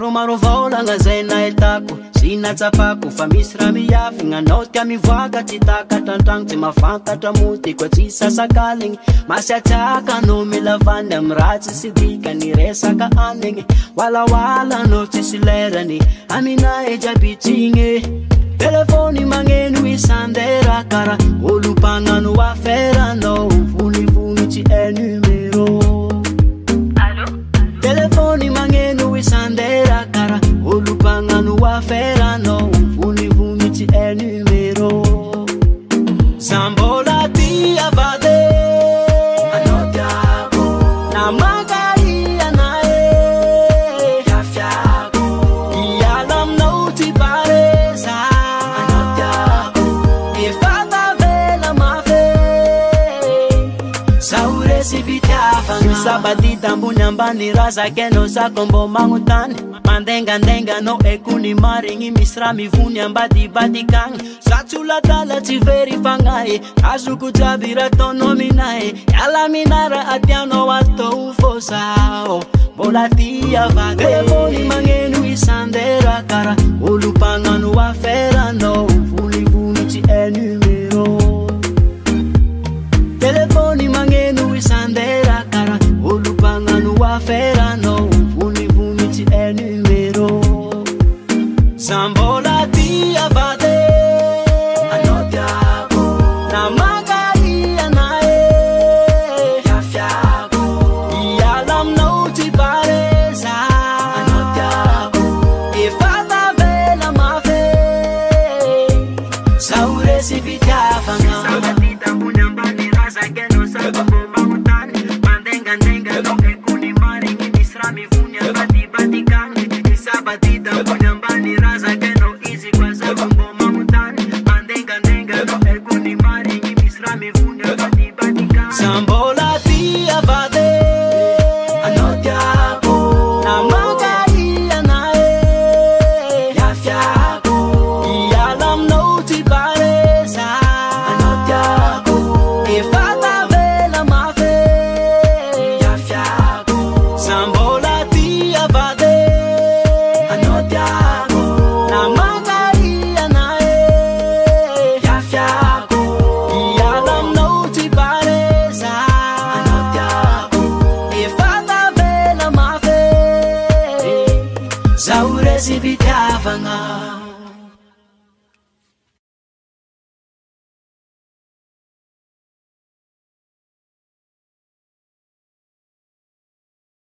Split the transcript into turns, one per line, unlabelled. romarovôolagna zay na itako synatsapako fa misy raha miafignanao tiamivoakatsy takatrantragno tsy mafantatra motiko tsy sasakaligny masiatiaka nao milavany amy ra tsisy dikany resaka anigne alaala nao tsisy lerany aminajiapitsignetlfôn neno isandera kara olopanano afarnao my face sabati tambunyambani razakenosakombo magu tane mandengandenga no ekuni maringi misrami vunyambadibadikane satulagala ciferi fangahe azuku javira tonominae alaminara atiano watoufozao mbolatiaaemoni mangenu isandrkara Sambo زورزبتاف